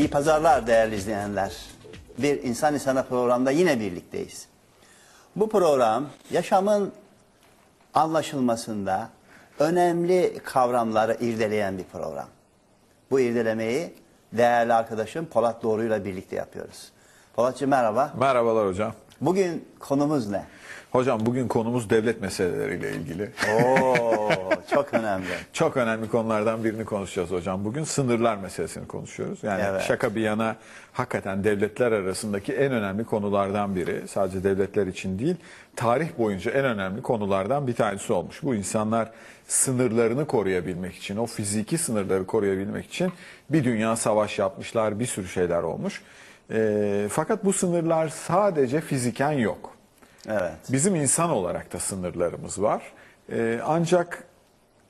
İyi pazarlar değerli izleyenler. Bir insan insana programda yine birlikteyiz. Bu program yaşamın anlaşılmasında önemli kavramları irdeleyen bir program. Bu irdelemeyi değerli arkadaşım Polat Doğru'yla birlikte yapıyoruz. Polatcığım merhaba. Merhabalar hocam. Bugün konumuz ne? Hocam bugün konumuz devlet meseleleriyle ilgili. Oo, çok önemli. Çok önemli konulardan birini konuşacağız hocam. Bugün sınırlar meselesini konuşuyoruz. Yani Evet. şaka bir yana hakikaten devletler arasındaki en önemli konulardan biri. Sadece devletler için değil, tarih boyunca en önemli konulardan bir tanesi olmuş. Bu insanlar sınırlarını koruyabilmek için, o fiziki sınırları koruyabilmek için bir dünya savaş yapmışlar, bir sürü şeyler olmuş. Ee, fakat bu sınırlar sadece fiziken yok. Evet. Bizim insan olarak da sınırlarımız var. Ee, ancak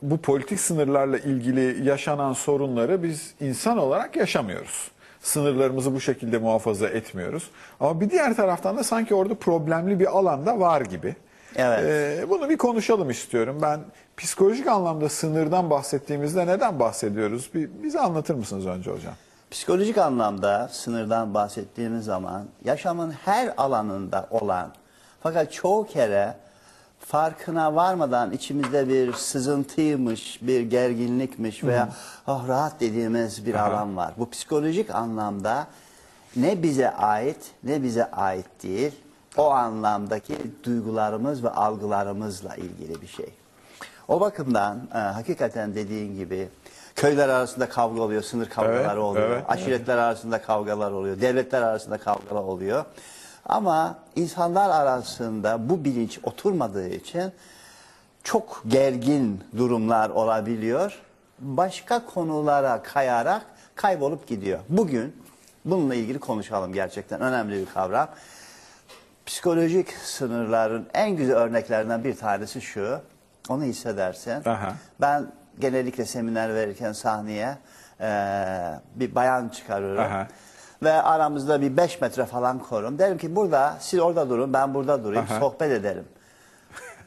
bu politik sınırlarla ilgili yaşanan sorunları biz insan olarak yaşamıyoruz. Sınırlarımızı bu şekilde muhafaza etmiyoruz. Ama bir diğer taraftan da sanki orada problemli bir alanda var gibi. Evet. Ee, bunu bir konuşalım istiyorum. Ben psikolojik anlamda sınırdan bahsettiğimizde neden bahsediyoruz? Bir, bize anlatır mısınız önce hocam? Psikolojik anlamda sınırdan bahsettiğimiz zaman yaşamın her alanında olan fakat çoğu kere farkına varmadan içimizde bir sızıntıymış, bir gerginlikmiş veya oh, rahat dediğimiz bir alan var. Bu psikolojik anlamda ne bize ait ne bize ait değil. O anlamdaki duygularımız ve algılarımızla ilgili bir şey. O bakımdan e, hakikaten dediğin gibi köyler arasında kavga oluyor, sınır kavgaları Evet, oluyor. evet, aşiretler arasında kavgalar oluyor, devletler arasında kavgalar oluyor. Ama insanlar arasında bu bilinç oturmadığı için çok gergin durumlar olabiliyor. Başka konulara kayarak kaybolup gidiyor. Bugün bununla ilgili konuşalım gerçekten önemli bir kavram. Psikolojik sınırların en güzel örneklerinden bir tanesi şu. Onu hissedersin. Aha. Ben genellikle seminer verirken sahneye eee, bir bayan çıkarıyorum. Aha. Ve aramızda bir 5 metre falan korum. Derim ki burada siz orada durun ben burada durayım Aha. sohbet edelim.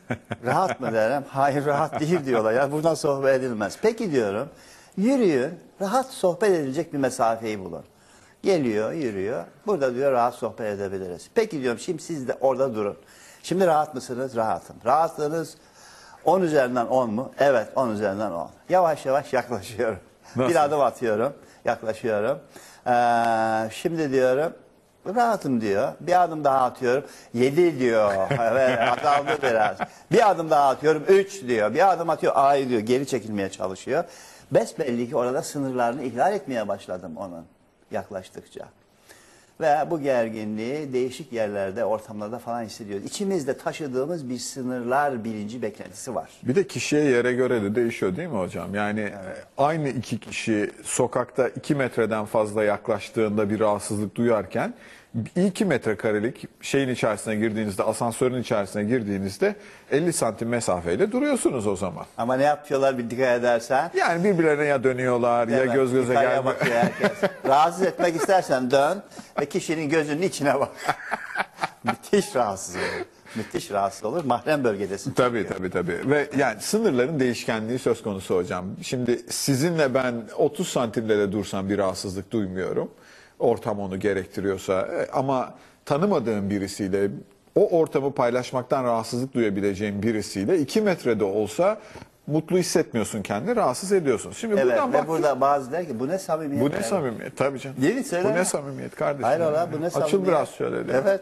rahat mı derim? Hayır rahat değil diyorlar. Ya buradan sohbet edilmez. Peki diyorum. Yürüyün. Rahat sohbet edilecek bir mesafeyi bulun. Geliyor, yürüyor. Burada diyor rahat sohbet edebiliriz. Peki diyorum şimdi siz de orada durun. Şimdi rahat mısınız? Rahatım. Rahatlığınız 10 üzerinden 10 mu? Evet 10 üzerinden 10. Yavaş yavaş yaklaşıyorum. Nasıl? Bir adım atıyorum. Yaklaşıyorum. Ee, şimdi diyorum rahatım diyor. Bir adım daha atıyorum. 7 diyor. Evet azaldı biraz. Bir adım daha atıyorum. 3 diyor. Bir adım atıyor. Ay diyor. Geri çekilmeye çalışıyor. Besbelli ki orada sınırlarını ihlal etmeye başladım onun yaklaştıkça. Ve bu gerginliği değişik yerlerde, ortamlarda falan hissediyoruz. İçimizde taşıdığımız bir sınırlar bilinci beklentisi var. Bir de kişiye yere göre de değişiyor değil mi hocam? Yani e, aynı iki kişi sokakta iki metreden fazla yaklaştığında bir rahatsızlık duyarken iki metrekarelik şeyin içerisine girdiğinizde, asansörün içerisine girdiğinizde 50 santim mesafeyle duruyorsunuz o zaman. Ama ne yapıyorlar bir dikkat edersen. Yani birbirlerine ya dönüyorlar ya Evet, göz göze yukarıya bakıyor herkes. Rahatsız etmek istersen dön ve kişinin gözünün içine bak. Müthiş rahatsız olur. Müthiş rahatsız olur. Mahrem bölgedesin. Tabii tabii tabii. Ve yani sınırların değişkenliği söz konusu hocam. Şimdi sizinle ben 30 santimde de dursam bir rahatsızlık duymuyorum. Ortam onu gerektiriyorsa. E, Ama tanımadığım birisiyle o ortamı paylaşmaktan rahatsızlık duyabileceğim birisiyle 2 metrede olsa mutlu hissetmiyorsun kendini, rahatsız ediyorsun. Şimdi Evet buradan bak. burada bazı der ki bu ne samimiyet. Bu ne der. samimiyet tabii canım. Mi? Söyle. Bu ne samimiyet kardeşim. Hayır ola bu ne Açıl samimiyet. biraz şöyle. Evet.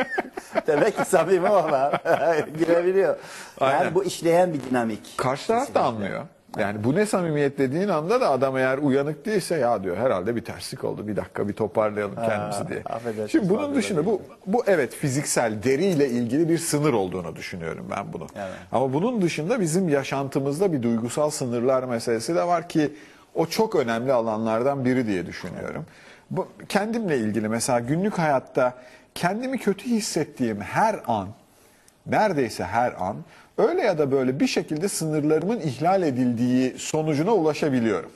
Demek ki samimi olan girebiliyor. Yani Aynen. bu işleyen bir dinamik. Karşı taraf da anlıyor. Yani bu ne samimiyet dediğin anda da adam eğer uyanık değilse ya diyor herhalde bir terslik oldu bir dakika bir toparlayalım kendimizi diye. affedersin, Şimdi bunun dışında bu bu evet fiziksel deriyle ilgili bir sınır olduğunu düşünüyorum ben bunu. Evet. Ama bunun dışında bizim yaşantımızda bir duygusal sınırlar meselesi de var ki o çok önemli alanlardan biri diye düşünüyorum. Bu kendimle ilgili mesela günlük hayatta kendimi kötü hissettiğim her an neredeyse her an öyle ya da böyle bir şekilde sınırlarımın ihlal edildiği sonucuna ulaşabiliyorum.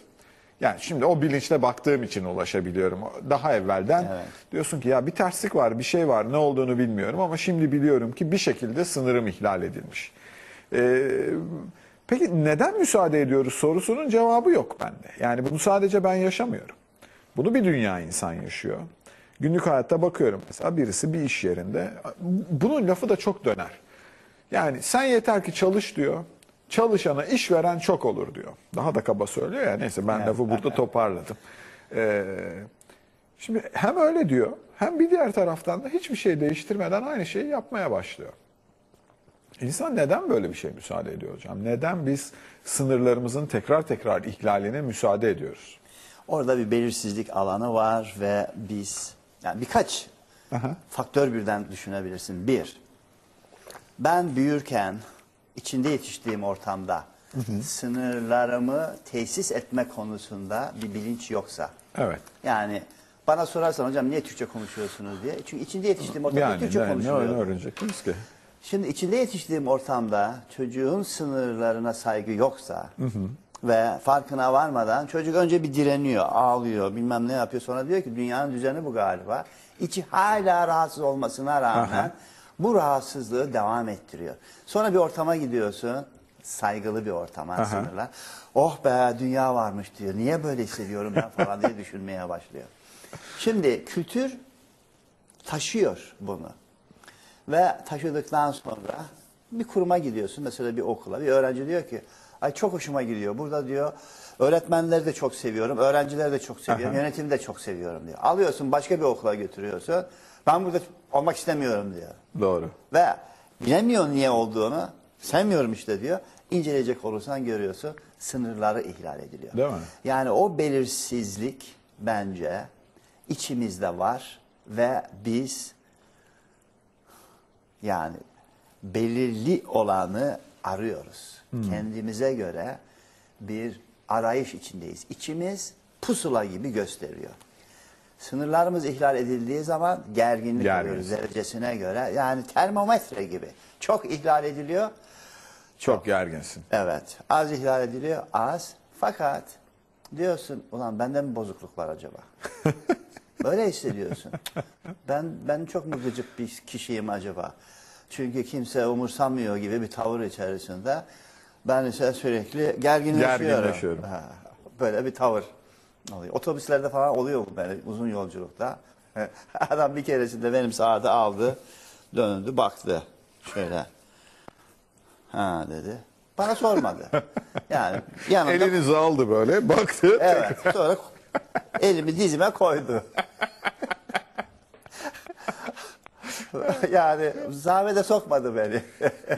Yani şimdi o bilinçle baktığım için ulaşabiliyorum. Daha evvelden Evet. diyorsun ki ya bir terslik var, bir şey var, ne olduğunu bilmiyorum ama şimdi biliyorum ki bir şekilde sınırım ihlal edilmiş. Ee, peki neden müsaade ediyoruz sorusunun cevabı yok bende. Yani bunu sadece ben yaşamıyorum. Bunu bir dünya insan yaşıyor. Günlük hayatta bakıyorum mesela birisi bir iş yerinde. Bunun lafı da çok döner. Yani sen yeter ki çalış diyor. Çalışana iş veren çok olur diyor. Daha da kaba söylüyor ya. Neyse ben lafı burada toparladım. Ee, şimdi hem öyle diyor hem bir diğer taraftan da hiçbir şey değiştirmeden aynı şeyi yapmaya başlıyor. İnsan neden böyle bir şey müsaade ediyor hocam? Neden biz sınırlarımızın tekrar tekrar ihlaline müsaade ediyoruz? Orada bir belirsizlik alanı var ve biz yani birkaç faktör birden düşünebilirsin. Bir, ben büyürken içinde yetiştiğim ortamda sınırlarımı tesis etme konusunda bir bilinç yoksa. Evet. Yani bana sorarsan hocam niye Türkçe konuşuyorsunuz diye. Çünkü içinde yetiştiğim ortamda Yani Türkçe ne, konuşuluyor. ne öğrenecektiniz ki? Şimdi içinde yetiştiğim ortamda çocuğun sınırlarına saygı yoksa ve farkına varmadan çocuk önce bir direniyor, ağlıyor, bilmem ne yapıyor. Sonra diyor ki dünyanın düzeni bu galiba. İçi hala rahatsız olmasına rağmen Aha. Bu rahatsızlığı devam ettiriyor. Sonra bir ortama gidiyorsun, saygılı bir ortama Aha. sınırlar. Oh be dünya varmış diyor. Niye böyle hissediyorum ben falan diye düşünmeye başlıyor. Şimdi kültür taşıyor bunu. Ve taşıdıktan sonra bir kuruma gidiyorsun. Mesela bir okula. Bir öğrenci diyor ki ay çok hoşuma gidiyor. Burada diyor öğretmenleri de çok seviyorum. Öğrencileri de çok seviyorum. Aha. Yönetimi de çok seviyorum diyor. Alıyorsun başka bir okula götürüyorsun. Ben burada olmak istemiyorum diyor. Doğru. Ve bilemiyor niye olduğunu. Sevmiyorum işte diyor. İnceleyecek olursan görüyorsun sınırları ihlal ediliyor. Değil mi? Yani o belirsizlik bence içimizde var ve biz yani belirli olanı arıyoruz. Kendimize göre bir arayış içindeyiz. İçimiz pusula gibi gösteriyor. Sınırlarımız ihlal edildiği zaman gerginlik Gergin. alıyoruz derecesine göre. Yani termometre gibi. Çok ihlal ediliyor. Çok gerginsin. Evet. Az ihlal ediliyor. Az. Fakat diyorsun ulan bende mi bozukluk var acaba? Böyle hissediyorsun. Ben ben çok mu gıcık bir kişiyim acaba? Çünkü kimse umursamıyor gibi bir tavır içerisinde. Ben ise sürekli gerginleşiyorum. Gerginleşiyorum. Ha, Böyle bir tavır oluyor. Otobüslerde falan oluyor bu böyle uzun yolculukta. Adam bir keresinde benim saati aldı, döndü, baktı. Şöyle. Ha dedi. Bana sormadı. Yani yanımda Elinizi aldı böyle baktı. Evet. Sonra elimi dizime koydu. yani zahmete sokmadı beni.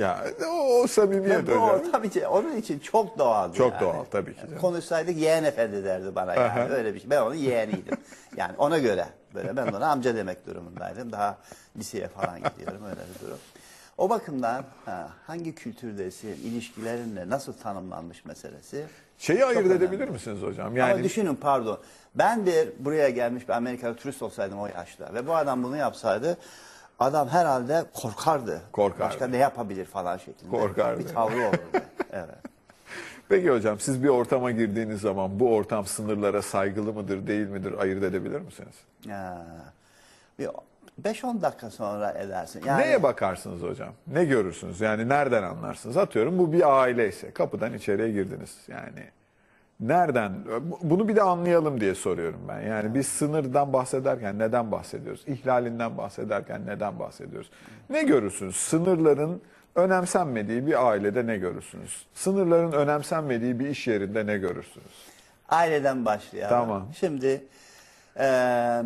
ya o, o samimiyet bu hocam. ortam için, onun için çok doğal. Çok doğal, tabii ki canım. Konuşsaydık yeğen efendi derdi bana yani. Aha. Öyle bir şey. Ben onun yeğeniydim. Yani ona göre böyle ben ona amca demek durumundaydım. Daha liseye falan gidiyorum öyle bir durum. O bakımdan ha, hangi kültürdesin, ilişkilerinle nasıl tanımlanmış meselesi. Şeyi ayırt önemli. edebilir misiniz hocam? Yani Ama düşünün pardon. Ben bir buraya gelmiş bir Amerikalı turist olsaydım o yaşta ve bu adam bunu yapsaydı adam herhalde korkardı. Korkardı. Başka ne yapabilir falan şeklinde. Korkardı. Bir tavrı olurdu. evet. Peki hocam siz bir ortama girdiğiniz zaman bu ortam sınırlara saygılı mıdır değil midir ayırt edebilir misiniz? Ya, bir 5-10 dakika sonra edersin. Yani, Neye bakarsınız hocam? Ne görürsünüz? Yani nereden anlarsınız? Atıyorum bu bir aile ise kapıdan içeriye girdiniz. Yani nereden? Bunu bir de anlayalım diye soruyorum ben. Yani biz sınırdan bahsederken neden bahsediyoruz? İhlalinden bahsederken neden bahsediyoruz? Ne görürsünüz? Sınırların önemsenmediği bir ailede ne görürsünüz? Sınırların önemsenmediği bir iş yerinde ne görürsünüz? Aileden başlayalım. Tamam. Şimdi eee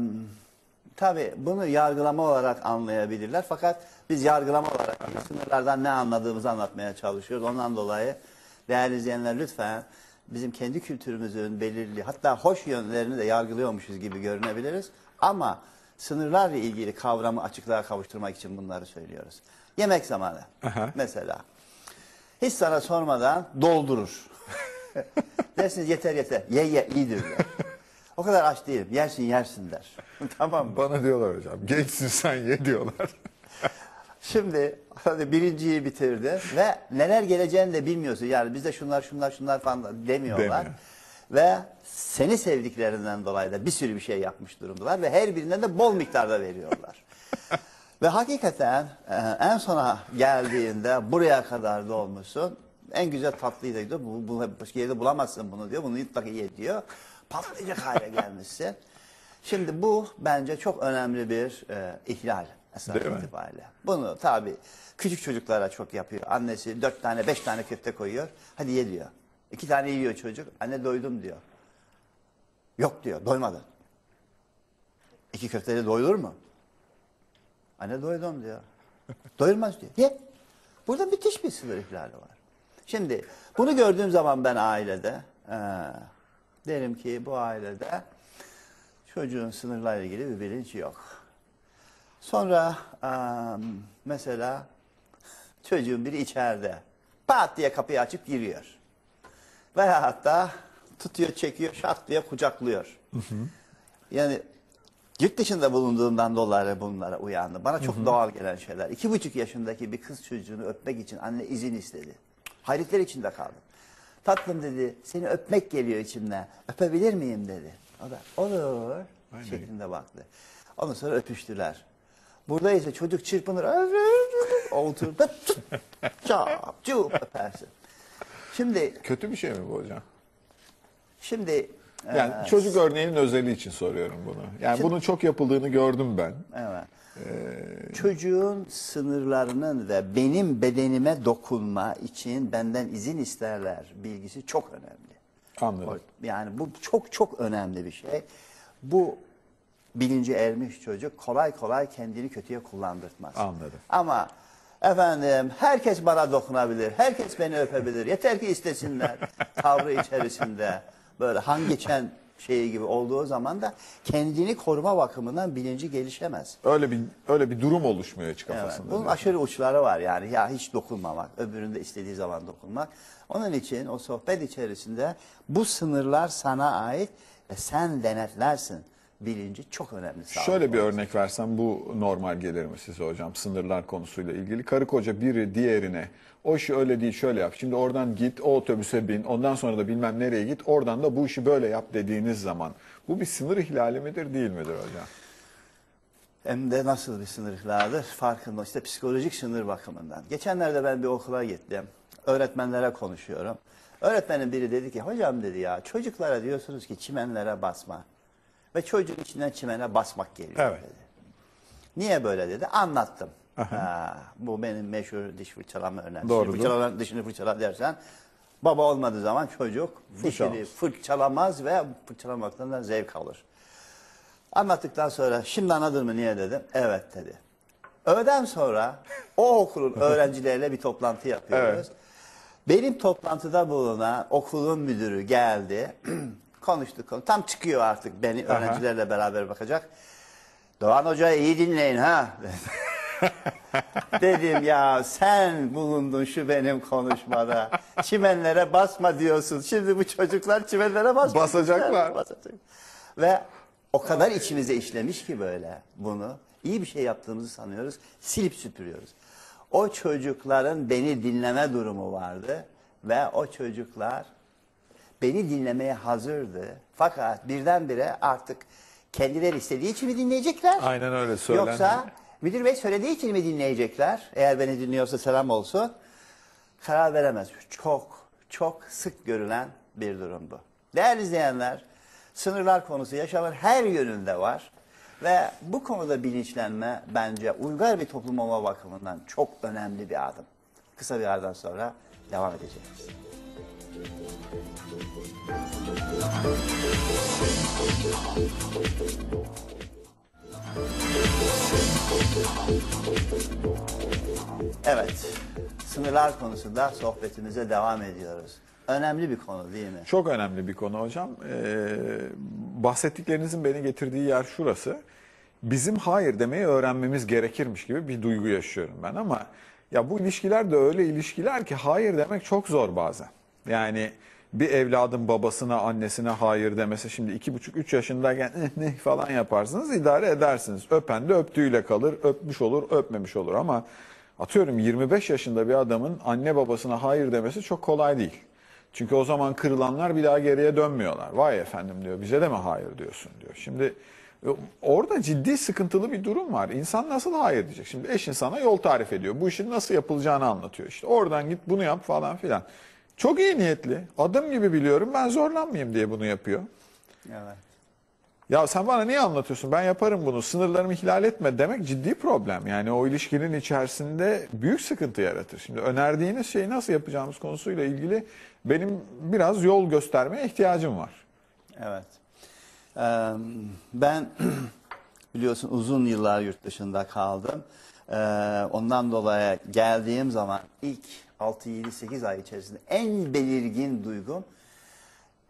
tabii bunu yargılama olarak anlayabilirler. Fakat biz yargılama olarak sınırlardan ne anladığımızı anlatmaya çalışıyoruz. Ondan dolayı değerli izleyenler lütfen bizim kendi kültürümüzün belirli hatta hoş yönlerini de yargılıyormuşuz gibi görünebiliriz. Ama sınırlarla ilgili kavramı açıklığa kavuşturmak için bunları söylüyoruz. Yemek zamanı Aha. mesela. Hiç sana sormadan doldurur. Dersiniz yeter yeter. Ye ye iyidir der. O kadar aç değilim. Yersin yersin der. tamam mı? Bana diyorlar hocam gençsin sen ye diyorlar. Şimdi hadi birinciyi bitirdi ve neler geleceğini de bilmiyorsun. Yani bizde şunlar şunlar şunlar falan demiyorlar. Demiyor. Ve seni sevdiklerinden dolayı da bir sürü bir şey yapmış durumdalar ve her birinden de bol miktarda veriyorlar. ve hakikaten e, en sona geldiğinde buraya kadar da olmuşsun. En güzel tatlıyı da diyor. Bu, bu, başka yerde bulamazsın bunu diyor. Bunu mutlaka ye diyor. Patlayacak hale gelmişsin. Şimdi bu bence çok önemli bir e, ihlal esas Değil mi? itibariyle. Bunu tabii küçük çocuklara çok yapıyor. Annesi dört tane beş tane köfte koyuyor. Hadi ye diyor. İki tane yiyor çocuk. Anne doydum diyor. Yok diyor doymadın. İki köfteyle doyulur mu? Anne doydum diyor. Doyurmaz diyor. Ye. Burada müthiş bir sınır ihlali var. Şimdi bunu gördüğüm zaman ben ailede eee, derim ki bu ailede çocuğun sınırlarla ilgili bir bilinç yok. Sonra eee, mesela çocuğun biri içeride pat diye kapıyı açıp giriyor. Veya hatta tutuyor, çekiyor, diye kucaklıyor. Yani yurt dışında bulunduğumdan dolayı bunlara uyandı. Bana çok doğal gelen şeyler. İki buçuk yaşındaki bir kız çocuğunu öpmek için anne izin istedi. Hayretler içinde kaldım. Tatlım dedi, seni öpmek geliyor içimden. Öpebilir miyim dedi. O da olur Aynen. şeklinde baktı. Ondan sonra öpüştüler. Burada ise çocuk çırpınır. Otur. Çap, çup öpersin. Şimdi, Kötü bir şey mi bu hocam? şimdi Yani eee, çocuk örneğinin özeli için soruyorum bunu. Yani bunun çok yapıldığını gördüm ben. Evet. Çocuğun sınırlarının ve benim bedenime dokunma için benden izin isterler bilgisi çok önemli. Anladım. Yani bu çok çok önemli bir şey. Bu bilinci ermiş çocuk kolay kolay kendini kötüye kullandırtmaz. Anladım. Ama efendim herkes bana dokunabilir, herkes beni öpebilir. Yeter ki istesinler tavrı içerisinde böyle han geçen şeyi gibi olduğu zaman da kendini koruma bakımından bilinci gelişemez. Öyle bir öyle bir durum oluşmuyor hiç Evet, kafasında. bunun aşırı uçları var yani ya hiç dokunmamak, öbüründe istediği zaman dokunmak. Onun için o sohbet içerisinde bu sınırlar sana ait ve sen denetlersin bilinci çok önemli. Şöyle bir örnek versem bu normal gelir mi size hocam sınırlar konusuyla ilgili? Karı koca biri diğerine o işi öyle değil şöyle yap. Şimdi oradan git o otobüse bin ondan sonra da bilmem nereye git oradan da bu işi böyle yap dediğiniz zaman bu bir sınır ihlali midir değil midir hocam? Hem de nasıl bir sınır ihlalidir farkında işte psikolojik sınır bakımından. Geçenlerde ben bir okula gittim. Öğretmenlere konuşuyorum. Öğretmenin biri dedi ki hocam dedi ya çocuklara diyorsunuz ki çimenlere basma. Ve çocuğun içinden çimene basmak geliyor Evet. dedi. Niye böyle dedi? Anlattım. Ha, bu benim meşhur diş fırçalama örneğim. Doğrudur. Dişini fırçala, dişini fırçala dersen baba olmadığı zaman çocuk dişini Fırçalamaz. fırçalamaz ve fırçalamaktan da zevk alır. Anlattıktan sonra şimdi anladın mı niye dedim? Evet dedi. Öğleden sonra o okulun öğrencileriyle bir toplantı yapıyoruz. Evet. Benim toplantıda bulunan okulun müdürü geldi. Konuştuk. konu- Tam çıkıyor artık beni öğrencilerle beraber bakacak. Doğan Hoca iyi dinleyin ha. Dedim ya sen bulundun şu benim konuşmada. Çimenlere basma diyorsun. Şimdi bu çocuklar çimenlere basma. Basacaklar. Basacak. Ve o kadar içimize işlemiş ki böyle bunu. iyi bir şey yaptığımızı sanıyoruz. Silip süpürüyoruz. O çocukların beni dinleme durumu vardı. Ve o çocuklar beni dinlemeye hazırdı. Fakat birdenbire artık kendileri istediği için mi dinleyecekler? Aynen öyle söylendi. Yoksa müdür bey söylediği için mi dinleyecekler? Eğer beni dinliyorsa selam olsun. Karar veremez. Çok çok sık görülen bir durum bu. Değerli izleyenler, sınırlar konusu yaşamın her yönünde var. Ve bu konuda bilinçlenme bence uygar bir toplum olma bakımından çok önemli bir adım. Kısa bir aradan sonra devam edeceğiz. Evet, sınırlar konusunda sohbetimize devam ediyoruz. Önemli bir konu değil mi? Çok önemli bir konu hocam. Ee, bahsettiklerinizin beni getirdiği yer şurası. Bizim hayır demeyi öğrenmemiz gerekirmiş gibi bir duygu yaşıyorum ben ama ya bu ilişkiler de öyle ilişkiler ki hayır demek çok zor bazen. Yani bir evladın babasına, annesine hayır demesi şimdi iki buçuk, üç yaşındayken eh, ne falan yaparsınız idare edersiniz. Öpen de öptüğüyle kalır, öpmüş olur, öpmemiş olur ama atıyorum 25 yaşında bir adamın anne babasına hayır demesi çok kolay değil. Çünkü o zaman kırılanlar bir daha geriye dönmüyorlar. Vay efendim diyor bize de mi hayır diyorsun diyor. Şimdi e, orada ciddi sıkıntılı bir durum var. İnsan nasıl hayır diyecek? Şimdi eşin sana yol tarif ediyor. Bu işin nasıl yapılacağını anlatıyor. İşte oradan git bunu yap falan filan. Çok iyi niyetli. Adım gibi biliyorum ben zorlanmayayım diye bunu yapıyor. Evet. Ya sen bana niye anlatıyorsun? Ben yaparım bunu. Sınırlarımı ihlal etme demek ciddi problem. Yani o ilişkinin içerisinde büyük sıkıntı yaratır. Şimdi önerdiğiniz şeyi nasıl yapacağımız konusuyla ilgili benim biraz yol göstermeye ihtiyacım var. Evet. Ee, ben biliyorsun uzun yıllar yurt dışında kaldım. Ee, ondan dolayı geldiğim zaman ilk 6-7-8 ay içerisinde en belirgin duygum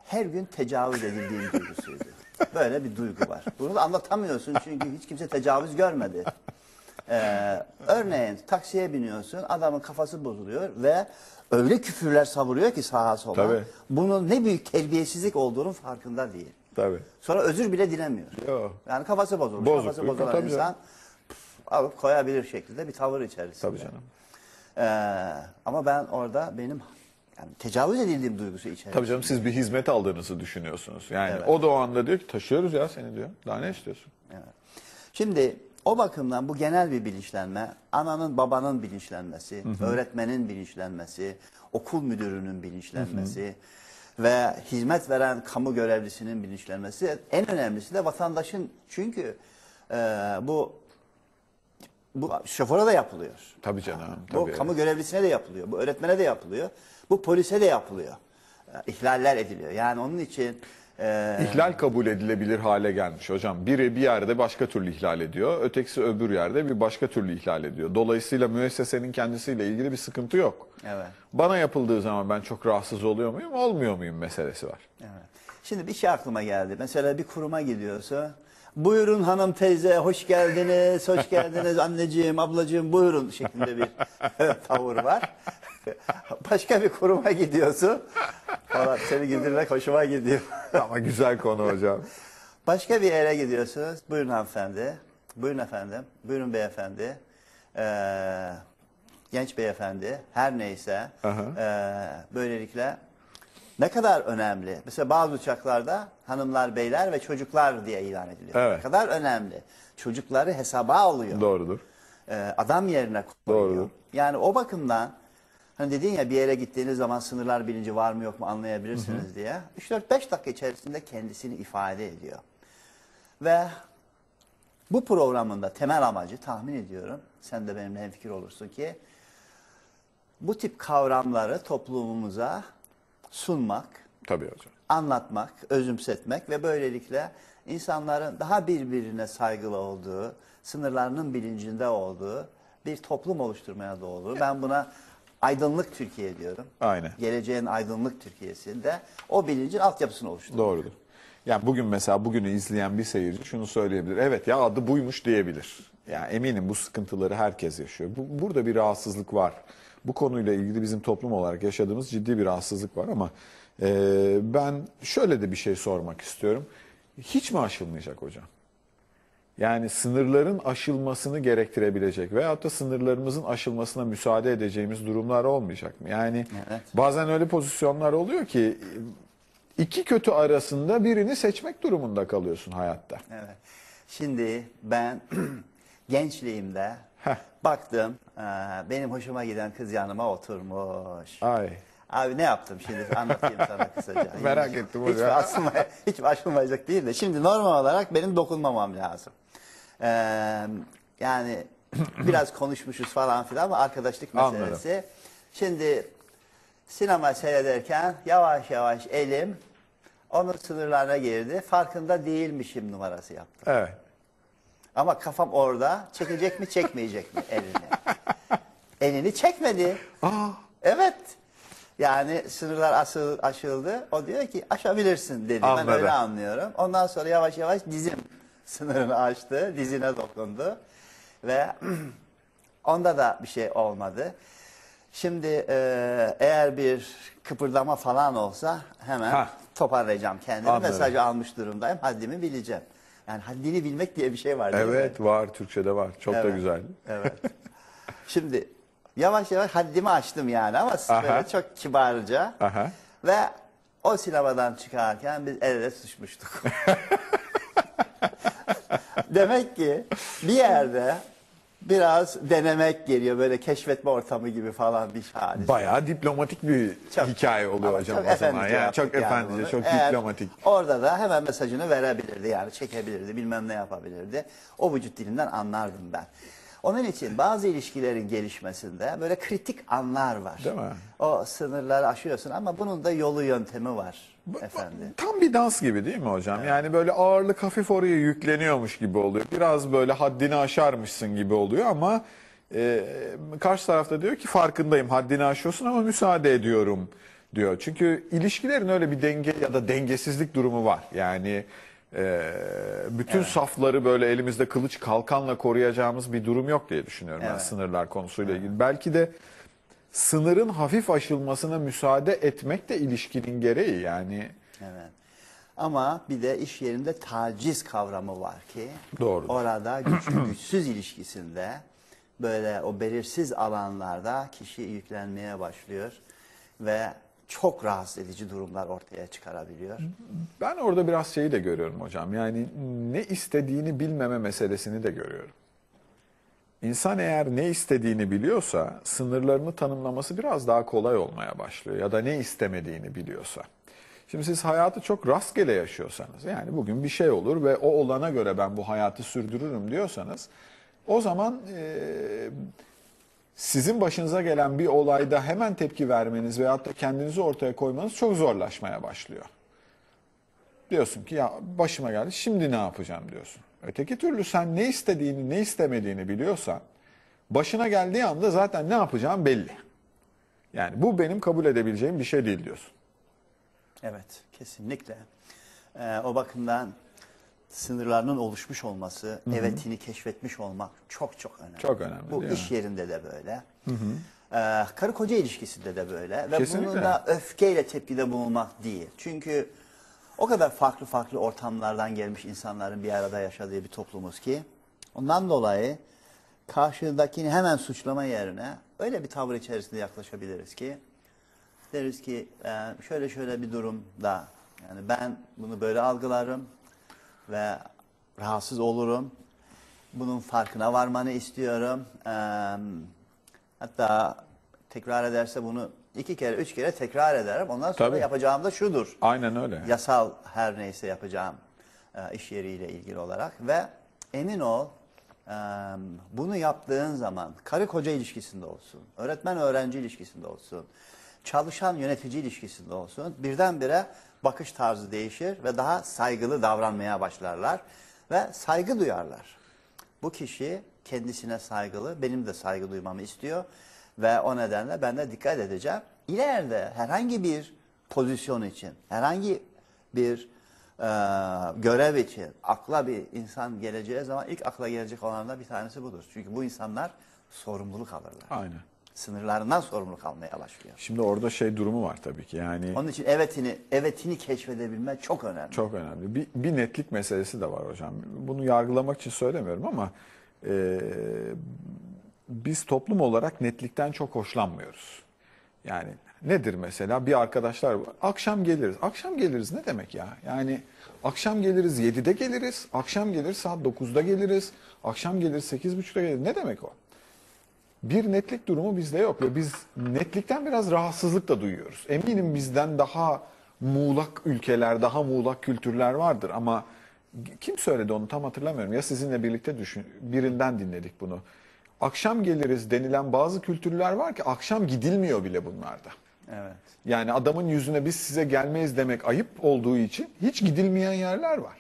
her gün tecavüz edildiğim duygusuydu. Böyle bir duygu var. Bunu da anlatamıyorsun çünkü hiç kimse tecavüz görmedi. Ee, örneğin taksiye biniyorsun, adamın kafası bozuluyor ve öyle küfürler savuruyor ki sağa sola. Tabii. Bunun ne büyük terbiyesizlik olduğunun farkında değil. Tabii. Sonra özür bile dilemiyor. Yok. Yani kafası bozulmuş. Bozuk. Kafası bozulan insan alıp koyabilir şekilde bir tavır içerisinde. Tabii canım. Ee, ama ben orada benim yani tecavüz edildiğim duygusu içerisinde. Tabii canım siz bir hizmet aldığınızı düşünüyorsunuz. Yani Evet. o da o anda diyor ki taşıyoruz ya seni diyor. Daha ne istiyorsun? Evet. Şimdi o bakımdan bu genel bir bilinçlenme, ananın babanın bilinçlenmesi, öğretmenin bilinçlenmesi, okul müdürünün bilinçlenmesi ve hizmet veren kamu görevlisinin bilinçlenmesi en önemlisi de vatandaşın çünkü e, bu bu şoföre de yapılıyor. Tabii canım. Bu Tabii. kamu görevlisine de yapılıyor. Bu öğretmene de yapılıyor. Bu polise de yapılıyor. E, İhlaller ediliyor. Yani onun için e, İhlal kabul edilebilir hale gelmiş hocam. Biri bir yerde başka türlü ihlal ediyor, ötekisi öbür yerde bir başka türlü ihlal ediyor. Dolayısıyla müessesenin kendisiyle ilgili bir sıkıntı yok. Evet. Bana yapıldığı zaman ben çok rahatsız oluyor muyum, olmuyor muyum meselesi var. Evet. Şimdi bir şey aklıma geldi. Mesela bir kuruma gidiyorsa buyurun hanım teyze hoş geldiniz, hoş geldiniz anneciğim, ablacığım buyurun şeklinde bir tavır var. Başka bir kuruma gidiyorsun. Falan seni güldürmek hoşuma gidiyor. Ama güzel konu hocam. Başka bir yere gidiyorsunuz. Buyurun hanımefendi. Buyurun efendim. Buyurun beyefendi. Ee, genç beyefendi. Her neyse. Aha. Ee, böylelikle ne kadar önemli. Mesela bazı uçaklarda hanımlar, beyler ve çocuklar diye ilan ediliyor. Evet. Ne kadar önemli. Çocukları hesaba alıyor. Doğrudur. Ee, adam yerine koyuyor. Doğrudur. Yani o bakımdan hani dedin ya bir yere gittiğiniz zaman sınırlar bilinci var mı yok mu anlayabilirsiniz diye. 3-4-5 dakika içerisinde kendisini ifade ediyor. Ve bu programın da temel amacı tahmin ediyorum. Sen de benimle hemfikir olursun ki bu tip kavramları toplumumuza sunmak, Tabii hocam. anlatmak, özümsetmek ve böylelikle insanların daha birbirine saygılı olduğu, sınırlarının bilincinde olduğu bir toplum oluşturmaya doğru. Ben buna aydınlık Türkiye diyorum. Aynen. Geleceğin aydınlık Türkiye'sinde o bilincin altyapısını oluşturuyor. Doğrudur. Yani bugün mesela bugünü izleyen bir seyirci şunu söyleyebilir. Evet ya adı buymuş diyebilir. Yani eminim bu sıkıntıları herkes yaşıyor. Bu, burada bir rahatsızlık var. Bu konuyla ilgili bizim toplum olarak yaşadığımız ciddi bir rahatsızlık var ama e, ben şöyle de bir şey sormak istiyorum. Hiç mi aşılmayacak hocam? Yani sınırların aşılmasını gerektirebilecek veyahut da sınırlarımızın aşılmasına müsaade edeceğimiz durumlar olmayacak mı? Yani Evet. bazen öyle pozisyonlar oluyor ki iki kötü arasında birini seçmek durumunda kalıyorsun hayatta. Evet. Şimdi ben gençliğimde Heh. baktım eee, benim hoşuma giden kız yanıma oturmuş. Ay. Abi ne yaptım şimdi anlatayım sana kısaca. Merak Hiç- ettim hiç hocam. Aslında, hiç aşılmayacak değil de şimdi normal olarak benim dokunmamam lazım. Ee, yani biraz konuşmuşuz falan filan ama arkadaşlık Anladım. meselesi. Şimdi sinema seyrederken yavaş yavaş elim onun sınırlarına girdi. Farkında değilmişim numarası yaptım. Evet. Ama kafam orada çekecek mi çekmeyecek mi elini. Elini çekmedi. Aa, Evet. Yani sınırlar asıl, aşıldı. O diyor ki aşabilirsin dedi. Ben Anladım. öyle anlıyorum. Ondan sonra yavaş yavaş dizim sınırını aştı. Dizine dokundu. Ve onda da bir şey olmadı. Şimdi e, eğer bir kıpırdama falan olsa hemen Hah. toparlayacağım kendimi. Anladım. Mesajı almış durumdayım. Haddimi bileceğim. Yani haddini bilmek diye bir şey var. değil mi? evet var Türkçe'de var. Çok da Evet. güzel. Evet. Şimdi yavaş yavaş haddimi aştım yani ama Aha. böyle çok kibarca. Aha. Ve o sinemadan çıkarken biz el ele tutuşmuştuk. Demek ki bir yerde biraz denemek geliyor. Böyle keşfetme ortamı gibi falan bir hadise. Bayağı diplomatik bir Çok- hikaye oluyor hocam o zaman. Yani çok yani efendice, bunu. çok Eğer diplomatik. Orada da hemen mesajını verebilirdi yani çekebilirdi bilmem ne yapabilirdi. O vücut dilinden anlardım ben. Onun için bazı ilişkilerin gelişmesinde böyle kritik anlar var. Değil mi? O sınırları aşıyorsun ama bunun da yolu yöntemi var efendim. Tam bir dans gibi değil mi hocam? Yani böyle ağırlık hafif oraya yükleniyormuş gibi oluyor. Biraz böyle haddini aşarmışsın gibi oluyor ama e, karşı tarafta diyor ki farkındayım haddini aşıyorsun ama müsaade ediyorum diyor. Çünkü ilişkilerin öyle bir denge ya da dengesizlik durumu var. Yani e, bütün safları böyle elimizde kılıç kalkanla koruyacağımız bir durum yok diye düşünüyorum ben Evet. sınırlar konusuyla ilgili. Belki de sınırın hafif aşılmasına müsaade etmek de ilişkinin gereği yani. Evet. Ama bir de iş yerinde taciz kavramı var ki Doğrudur. orada güçlü güçsüz ilişkisinde böyle o belirsiz alanlarda kişi yüklenmeye başlıyor ve çok rahatsız edici durumlar ortaya çıkarabiliyor. Ben orada biraz şeyi de görüyorum hocam. Yani ne istediğini bilmeme meselesini de görüyorum. İnsan eğer ne istediğini biliyorsa sınırlarını tanımlaması biraz daha kolay olmaya başlıyor. Ya da ne istemediğini biliyorsa. Şimdi siz hayatı çok rastgele yaşıyorsanız yani bugün bir şey olur ve o olana göre ben bu hayatı sürdürürüm diyorsanız o zaman eee, sizin başınıza gelen bir olayda hemen tepki vermeniz veyahut da kendinizi ortaya koymanız çok zorlaşmaya başlıyor. Diyorsun ki ya başıma geldi şimdi ne yapacağım diyorsun. Öteki türlü sen ne istediğini ne istemediğini biliyorsan başına geldiği anda zaten ne yapacağım belli. Yani bu benim kabul edebileceğim bir şey değil diyorsun. Evet, kesinlikle. Ee, o bakımdan sınırlarının oluşmuş olması, evetini keşfetmiş olmak çok çok önemli. Çok önemli, Bu iş mi? yerinde de böyle. Ee, karı koca ilişkisinde de böyle. Ve Kesinlikle. bunun da öfkeyle tepkide bulunmak değil. Çünkü o kadar farklı farklı ortamlardan gelmiş insanların bir arada yaşadığı bir toplumuz ki ondan dolayı karşıdakini hemen suçlama yerine öyle bir tavır içerisinde yaklaşabiliriz ki deriz ki e, şöyle şöyle bir durumda yani ben bunu böyle algılarım ve rahatsız olurum. Bunun farkına varmanı istiyorum. E, hatta tekrar ederse bunu iki kere, üç kere tekrar ederim. Ondan sonra Tabii. yapacağım da şudur. Aynen öyle. Yasal her neyse yapacağım e, iş yeriyle ilgili olarak ve emin ol e, bunu yaptığın zaman karı koca ilişkisinde olsun, öğretmen öğrenci ilişkisinde olsun, çalışan yönetici ilişkisinde olsun birdenbire bakış tarzı değişir ve daha saygılı davranmaya başlarlar ve saygı duyarlar. Bu kişi kendisine saygılı, benim de saygı duymamı istiyor ve o nedenle ben de dikkat edeceğim. İleride herhangi bir pozisyon için, herhangi bir e, görev için akla bir insan geleceği zaman ilk akla gelecek olanlardan bir tanesi budur. Çünkü bu insanlar sorumluluk alırlar. Aynen. Sınırlarından sorumluluk almaya başlıyor. Şimdi orada şey durumu var tabii ki yani Onun için evetini, evetini keşfedebilmek çok önemli. çok önemli. Bir, bir netlik meselesi de var hocam. Bunu yargılamak için söylemiyorum ama e, biz toplum olarak netlikten çok hoşlanmıyoruz. Yani nedir mesela bir arkadaşlar. Akşam geliriz. Akşam geliriz ne demek ya? Yani akşam geliriz 7'de geliriz. Akşam gelir saat 9'da geliriz. Akşam gelir 8.30'da geliriz. Ne demek o? bir netlik durumu bizde yok ve biz netlikten biraz rahatsızlık da duyuyoruz. Eminim bizden daha muğlak ülkeler, daha muğlak kültürler vardır ama kim söyledi onu tam hatırlamıyorum. Ya sizinle birlikte düşün, birinden dinledik bunu. Akşam geliriz denilen bazı kültürler var ki akşam gidilmiyor bile bunlarda. Evet. Yani adamın yüzüne biz size gelmeyiz demek ayıp olduğu için hiç gidilmeyen yerler var.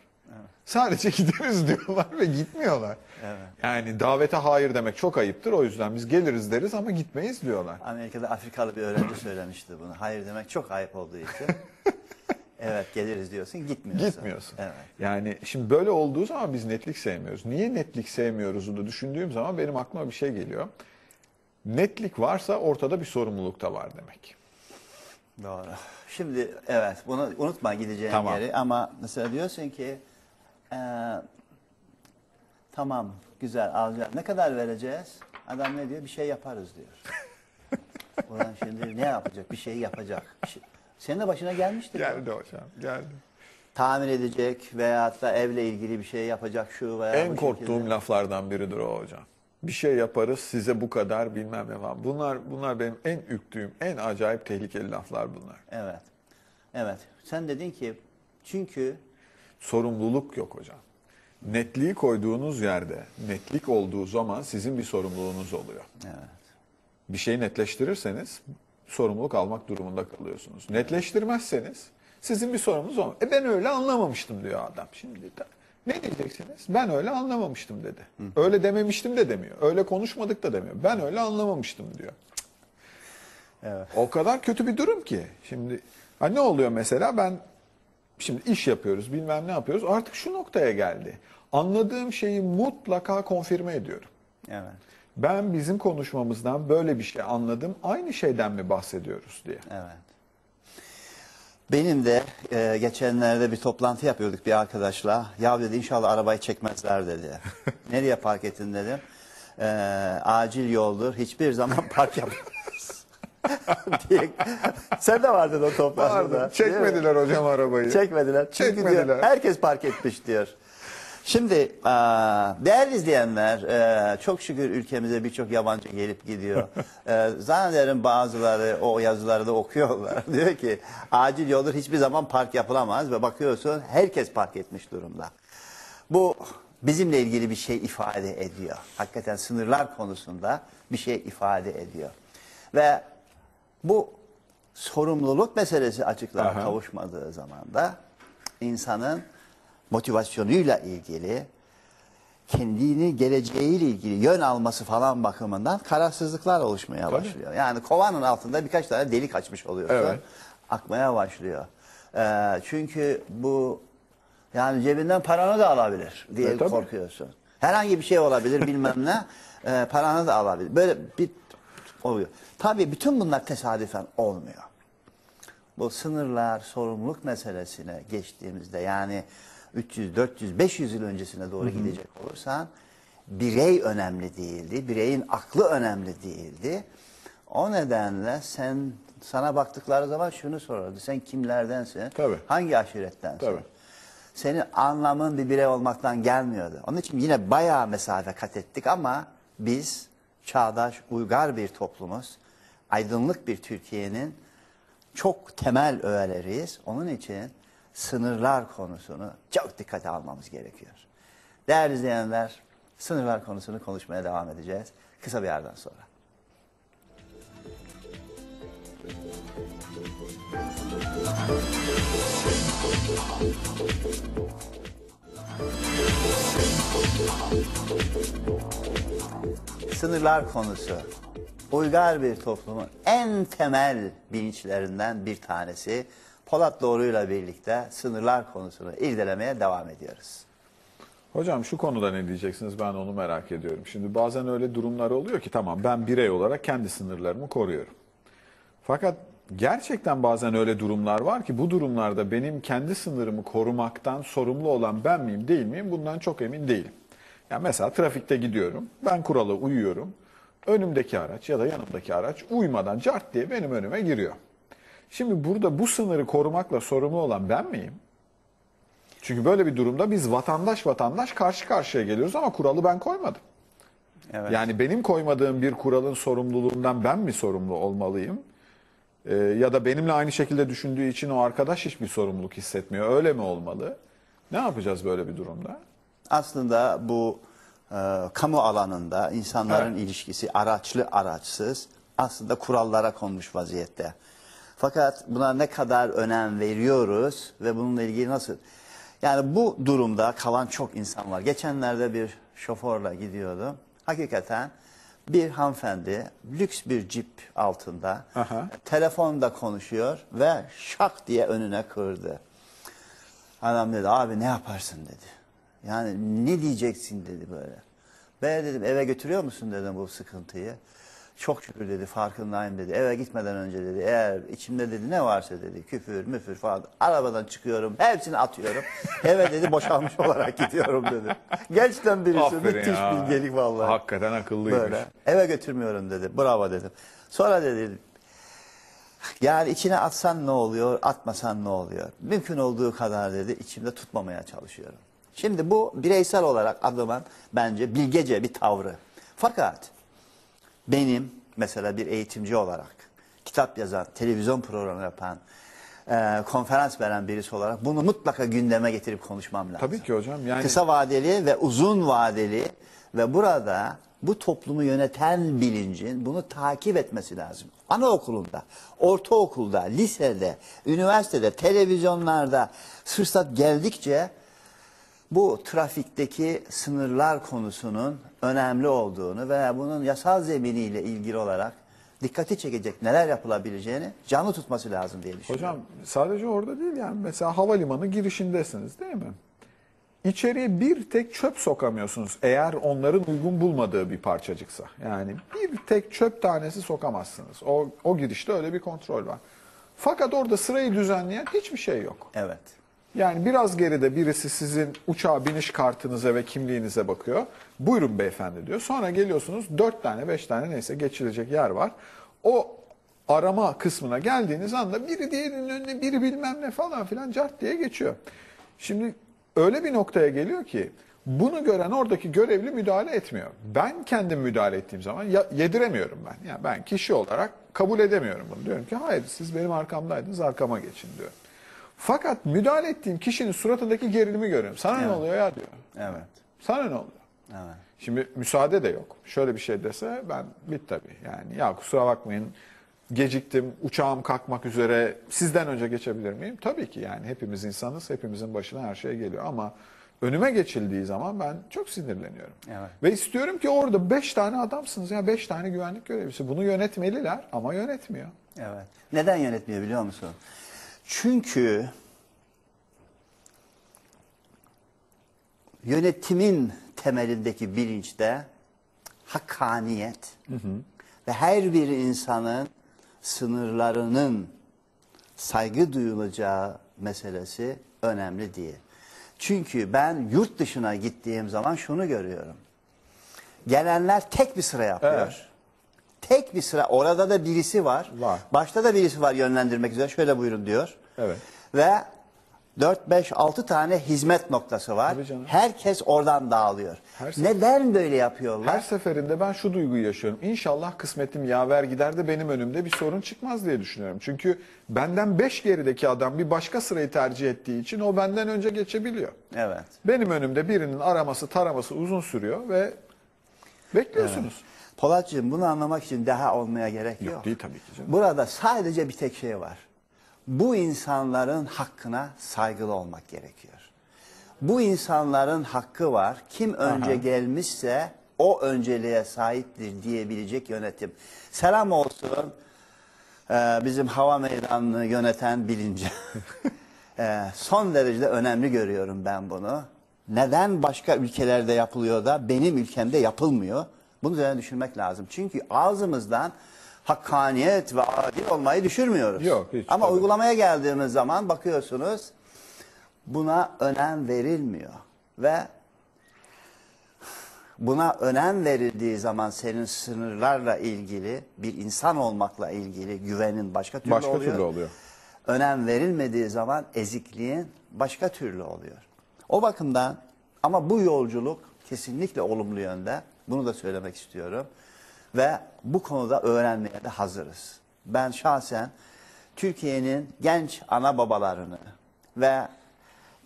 Sadece gideriz diyorlar ve gitmiyorlar. Evet. Yani davete hayır demek çok ayıptır. O yüzden biz geliriz deriz ama gitmeyiz diyorlar. Amerika'da Afrikalı bir öğrenci söylemişti bunu. Hayır demek çok ayıp olduğu için. evet geliriz diyorsun gitmiyorsun. Gitmiyorsun. Evet. Yani şimdi böyle olduğu zaman biz netlik sevmiyoruz. Niye netlik sevmiyoruz da düşündüğüm zaman benim aklıma bir şey geliyor. Netlik varsa ortada bir sorumluluk da var demek. Doğru. Şimdi evet bunu unutma gideceğin Tamam. yeri ama mesela diyorsun ki eee, tamam güzel alacağız. Ne kadar vereceğiz? Adam ne diyor? Bir şey yaparız diyor. Ulan şimdi ne yapacak? Bir şey yapacak. Bir şey- Senin de başına gelmiştir. Geldi hocam, geldi. Tamir edecek veyahut da evle ilgili bir şey yapacak şu veya En bu korktuğum şekilde. laflardan biridir o hocam. bir şey yaparız size bu kadar bilmem ne falan. Bunlar bunlar benim en ürktüğüm, en acayip tehlikeli laflar bunlar. Evet. Evet. Sen dedin ki çünkü Sorumluluk yok hocam. Netliği koyduğunuz yerde, netlik olduğu zaman sizin bir sorumluluğunuz oluyor. evet. Bir şeyi netleştirirseniz sorumluluk almak durumunda kalıyorsunuz. Netleştirmezseniz sizin bir sorumluluğunuz olmaz. E ben öyle anlamamıştım diyor adam. Şimdi de, ne diyeceksiniz? Ben öyle anlamamıştım dedi. Öyle dememiştim de demiyor. Öyle konuşmadık da demiyor. Ben öyle anlamamıştım diyor. Evet. O kadar kötü bir durum ki. Şimdi ha ne oluyor mesela ben şimdi iş yapıyoruz bilmem ne yapıyoruz artık şu noktaya geldi. Anladığım şeyi mutlaka konfirme ediyorum. Evet. Ben bizim konuşmamızdan böyle bir şey anladım. Aynı şeyden mi bahsediyoruz diye. Evet. Benim de e, geçenlerde bir toplantı yapıyorduk bir arkadaşla. Ya dedi inşallah arabayı çekmezler dedi. Nereye park ettin dedim. E, acil yoldur. Hiçbir zaman park diye. Sen de vardın o toplantıda. Vardı. değil mi? Çekmediler hocam arabayı. Çekmediler. Çünkü Çekmediler. diyor, herkes park etmiş diyor. Şimdi e, değerli izleyenler e, çok şükür ülkemize birçok yabancı gelip gidiyor. E, Zannederim bazıları o yazıları da okuyorlar. diyor ki acil yoldur hiçbir zaman park yapılamaz ve bakıyorsun herkes park etmiş durumda. Bu bizimle ilgili bir şey ifade ediyor. Hakikaten sınırlar konusunda bir şey ifade ediyor. Ve bu sorumluluk meselesi açıklığa kavuşmadığı zaman da insanın motivasyonuyla ilgili kendini geleceğiyle ilgili yön alması falan bakımından kararsızlıklar oluşmaya başlıyor. Yani kovanın altında birkaç tane delik açmış oluyorsun. Evet. Akmaya başlıyor. Ee, çünkü bu yani cebinden paranı da alabilir diye E, tabii. korkuyorsun. Herhangi bir şey olabilir bilmem ne e, paranı da alabilir. Böyle bir oluyor. Tabii bütün bunlar tesadüfen olmuyor bu sınırlar, sorumluluk meselesine geçtiğimizde yani 300, 400, 500 yıl öncesine doğru gidecek olursan birey önemli değildi. Bireyin aklı önemli değildi. O nedenle sen sana baktıkları zaman şunu sorardı. Sen kimlerdensin? Tabii. Hangi aşirettensin? Tabii. Senin anlamın bir birey olmaktan gelmiyordu. Onun için yine bayağı mesafe kat ettik ama biz çağdaş, uygar bir toplumuz. Aydınlık bir Türkiye'nin çok temel öğeleriyiz. Onun için sınırlar konusunu çok dikkate almamız gerekiyor. Değerli izleyenler, sınırlar konusunu konuşmaya devam edeceğiz. Kısa bir yerden sonra. Sınırlar konusu uygar bir toplumun en temel bilinçlerinden bir tanesi. Polat Doğru'yla birlikte sınırlar konusunu irdelemeye devam ediyoruz. Hocam şu konuda ne diyeceksiniz ben onu merak ediyorum. Şimdi bazen öyle durumlar oluyor ki tamam ben birey olarak kendi sınırlarımı koruyorum. Fakat gerçekten bazen öyle durumlar var ki bu durumlarda benim kendi sınırımı korumaktan sorumlu olan ben miyim değil miyim bundan çok emin değilim. Yani mesela trafikte gidiyorum ben kurala uyuyorum. Önümdeki araç ya da yanımdaki araç uymadan cart diye benim önüme giriyor. Şimdi burada bu sınırı korumakla sorumlu olan ben miyim? Çünkü böyle bir durumda biz vatandaş vatandaş karşı karşıya geliyoruz ama kuralı ben koymadım. Evet. Yani benim koymadığım bir kuralın sorumluluğundan ben mi sorumlu olmalıyım? Ee, ya da benimle aynı şekilde düşündüğü için o arkadaş hiçbir sorumluluk hissetmiyor. Öyle mi olmalı? Ne yapacağız böyle bir durumda? Aslında bu e, kamu alanında insanların ilişkisi araçlı araçsız aslında kurallara konmuş vaziyette. Fakat buna ne kadar önem veriyoruz ve bununla ilgili nasıl? Yani bu durumda kalan çok insan var. Geçenlerde bir şoförle gidiyordum. Hakikaten bir hanımefendi lüks bir cip altında Aha. telefonda konuşuyor ve şak diye önüne kırdı. Adam dedi abi ne yaparsın dedi. Yani ne diyeceksin dedi böyle. Ben dedim eve götürüyor musun dedim bu sıkıntıyı. Çok şükür dedi farkındayım dedi. Eve gitmeden önce dedi eğer içimde dedi ne varsa dedi küfür müfür falan arabadan çıkıyorum hepsini atıyorum. Eve dedi boşalmış olarak gidiyorum dedi. Gençten birisi müthiş bilgelik vallahi. Hakikaten akıllıymış. Böyle. Eve götürmüyorum dedi. Bravo dedim. Sonra dedi yani içine atsan ne oluyor, atmasan ne oluyor? Mümkün olduğu kadar dedi içimde tutmamaya çalışıyorum. Şimdi bu bireysel olarak adıman bence bilgece bir tavrı. Fakat benim mesela bir eğitimci olarak kitap yazan, televizyon programı yapan, e, konferans veren birisi olarak bunu mutlaka gündeme getirip konuşmam lazım. Tabii ki hocam. Yani Kısa vadeli ve uzun vadeli ve burada bu toplumu yöneten bilincin bunu takip etmesi lazım. Anaokulunda, ortaokulda, lisede, üniversitede, televizyonlarda fırsat geldikçe bu trafikteki sınırlar konusunun önemli olduğunu ve bunun yasal zeminiyle ilgili olarak dikkati çekecek neler yapılabileceğini canlı tutması lazım diye düşünüyorum. Hocam sadece orada değil yani mesela havalimanı girişindesiniz değil mi? İçeriye bir tek çöp sokamıyorsunuz eğer onların uygun bulmadığı bir parçacıksa. Yani bir tek çöp tanesi sokamazsınız. O, o girişte öyle bir kontrol var. Fakat orada sırayı düzenleyen hiçbir şey yok. Evet. Yani biraz geride birisi sizin uçağa biniş kartınıza ve kimliğinize bakıyor. Buyurun beyefendi diyor. Sonra geliyorsunuz dört tane beş tane neyse geçilecek yer var. O arama kısmına geldiğiniz anda biri diğerinin önüne biri bilmem ne falan filan cart diye geçiyor. Şimdi öyle bir noktaya geliyor ki bunu gören oradaki görevli müdahale etmiyor. Ben kendim müdahale ettiğim zaman yediremiyorum ben. Yani ben kişi olarak kabul edemiyorum bunu. Diyorum ki hayır siz benim arkamdaydınız arkama geçin diyor. Fakat müdahale ettiğim kişinin suratındaki gerilimi görüyorum. Sana ne Evet. oluyor ya diyor. Evet. Sana ne oluyor? Evet. Şimdi müsaade de yok. Şöyle bir şey dese ben bit tabii. Yani ya kusura bakmayın geciktim, uçağım kalkmak üzere sizden önce geçebilir miyim? Tabii ki yani hepimiz insanız, hepimizin başına her şey geliyor ama önüme geçildiği zaman ben çok sinirleniyorum. Evet. Ve istiyorum ki orada beş tane adamsınız ya beş tane güvenlik görevlisi. Bunu yönetmeliler ama yönetmiyor. Evet. Neden yönetmiyor biliyor musun? Çünkü yönetimin temelindeki bilinçte hakkaniyet ve her bir insanın sınırlarının saygı duyulacağı meselesi önemli değil. Çünkü ben yurt dışına gittiğim zaman şunu görüyorum. Gelenler tek bir sıra yapıyor. Evet. Tek bir sıra orada da birisi var. Var. Başta da birisi var yönlendirmek üzere. Şöyle buyurun diyor. Evet. Ve 4 5 6 tane hizmet noktası var. Tabii canım. Herkes oradan dağılıyor. Her se- Neden böyle yapıyorlar? Her seferinde ben şu duyguyu yaşıyorum. İnşallah kısmetim yaver gider de benim önümde bir sorun çıkmaz diye düşünüyorum. Çünkü benden 5 gerideki adam bir başka sırayı tercih ettiği için o benden önce geçebiliyor. Evet. Benim önümde birinin araması taraması uzun sürüyor ve bekliyorsunuz. Polatcığım bunu anlamak için daha olmaya gerek yok. Yok, değil tabii ki canım. Burada sadece bir tek şey var. Bu insanların hakkına saygılı olmak gerekiyor. Bu insanların hakkı var. Kim önce gelmişse o önceliğe sahiptir diyebilecek yönetim. Selam olsun e, bizim hava meydanını yöneten bilince. E, son derecede önemli görüyorum ben bunu. Neden başka ülkelerde yapılıyor da benim ülkemde yapılmıyor? Bunu üzerine düşünmek lazım. Çünkü ağzımızdan hakkaniyet ve adil olmayı düşürmüyoruz. Yok, hiç, Ama tabii. uygulamaya geldiğimiz zaman bakıyorsunuz buna önem verilmiyor. Ve buna önem verildiği zaman senin sınırlarla ilgili bir insan olmakla ilgili güvenin başka türlü Başka oluyor. türlü oluyor. Önem verilmediği zaman ezikliğin başka türlü oluyor. O bakımdan ama bu yolculuk kesinlikle olumlu yönde. Bunu da söylemek istiyorum. Ve bu konuda öğrenmeye de hazırız. Ben şahsen Türkiye'nin genç ana babalarını ve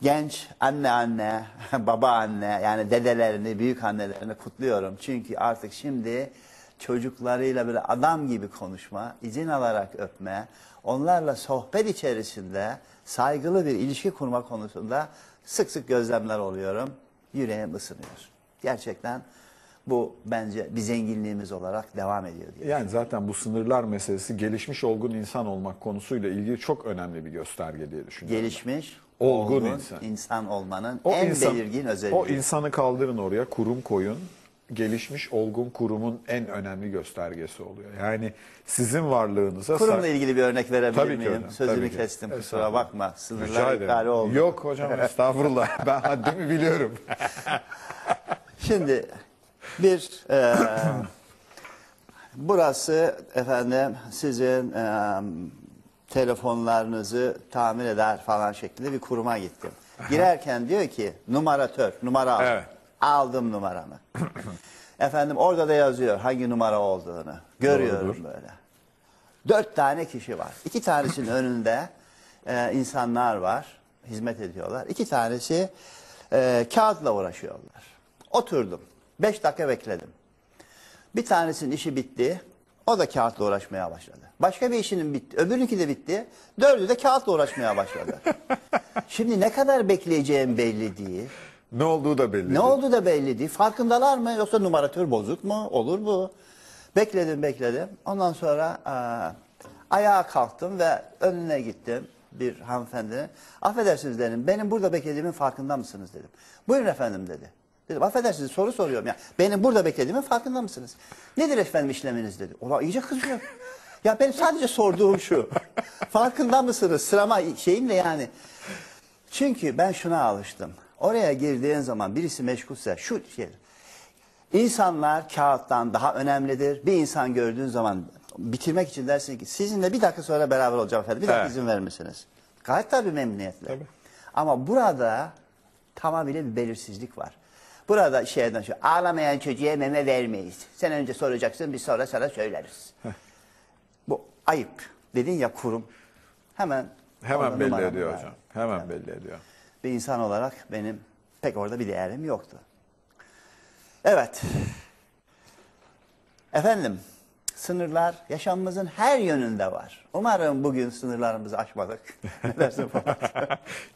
genç anne anne, baba anne yani dedelerini, büyük annelerini kutluyorum. Çünkü artık şimdi çocuklarıyla böyle adam gibi konuşma, izin alarak öpme, onlarla sohbet içerisinde saygılı bir ilişki kurma konusunda sık sık gözlemler oluyorum. Yüreğim ısınıyor. Gerçekten bu bence bir zenginliğimiz olarak devam ediyor diye. Yani zaten bu sınırlar meselesi gelişmiş olgun insan olmak konusuyla ilgili çok önemli bir gösterge diye düşünüyorum. Gelişmiş, Olgun olgun, insan. insan. olmanın O en insan- belirgin özelliği. O insanı kaldırın oraya, kurum koyun. Gelişmiş olgun kurumun en önemli göstergesi oluyor. Yani sizin varlığınıza Kurumla ilgili bir örnek verebilir Tabii ki miyim? hocam, Sözünü tabii ki. kestim kusura Estağfurullah. bakma. Sınırlar ihlali oldu. Yok hocam estağfurullah. Ben haddimi biliyorum. Şimdi bir e, burası efendim sizin e, telefonlarınızı tamir eder falan şeklinde bir kuruma gittim. Girerken diyor ki numaratör, numara al. Evet. Aldım numaramı. Efendim orada da yazıyor hangi numara olduğunu. Görüyorum Doğrudur. böyle. Dört tane kişi var. İki tanesinin önünde e, insanlar var. Hizmet ediyorlar. İki tanesi e, kağıtla uğraşıyorlar. Oturdum. Beş dakika bekledim. Bir tanesinin işi bitti. O da kağıtla uğraşmaya başladı. Başka bir işinin bitti. Öbürünki de bitti. Dördü de kağıtla uğraşmaya başladı. Şimdi ne kadar bekleyeceğim belli değil. Ne olduğu da belli Ne değil. oldu da belli değil. Farkındalar mı yoksa numaratör bozuk mu? Olur bu. Bekledim bekledim. Ondan sonra e, ayağa kalktım ve önüne gittim bir hanımefendinin. Affedersiniz dedim. Benim burada beklediğimin farkında mısınız dedim. Buyurun efendim dedi. Dedim affedersiniz soru soruyorum ya. Benim burada beklediğimin farkında mısınız? Nedir efendim işleminiz dedi. Ulan iyice kızıyor. Ya benim sadece sorduğum şu. farkında mısınız? Sırama şeyimle yani. Çünkü ben şuna alıştım. Oraya girdiğin zaman birisi meşgulse şu şey. İnsanlar kağıttan daha önemlidir. Bir insan gördüğün zaman bitirmek için dersin ki sizinle bir dakika sonra beraber olacağım efendim. Bir dakika Evet. izin verir misiniz? Gayet tabii memnuniyetle. Tabii. Ama burada tamamıyla bir belirsizlik var. Burada şeyden şu ağlamayan çocuğa meme vermeyiz. Sen önce soracaksın biz sonra sana söyleriz. Bu ayıp. Dedin ya kurum. Hemen Hemen belli ediyor ver. hocam. Hemen belli ediyor. Bir insan olarak benim pek orada bir değerim yoktu. Evet. Efendim, sınırlar yaşamımızın her yönünde var. Umarım bugün sınırlarımızı aşmadık. Ne dersin Polat?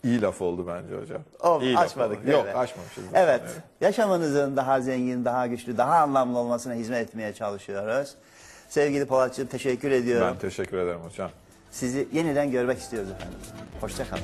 İyi laf oldu bence hocam. Oğlum, İyi laf açmadık. oldu. değil Yok mi? açmamışız. Evet. zaten, Yaşamınızın daha zengin, daha güçlü, daha anlamlı olmasına hizmet etmeye çalışıyoruz. Sevgili Polatcığım teşekkür ediyorum. Ben teşekkür ederim hocam. Sizi yeniden görmek istiyoruz efendim. Hoşçakalın.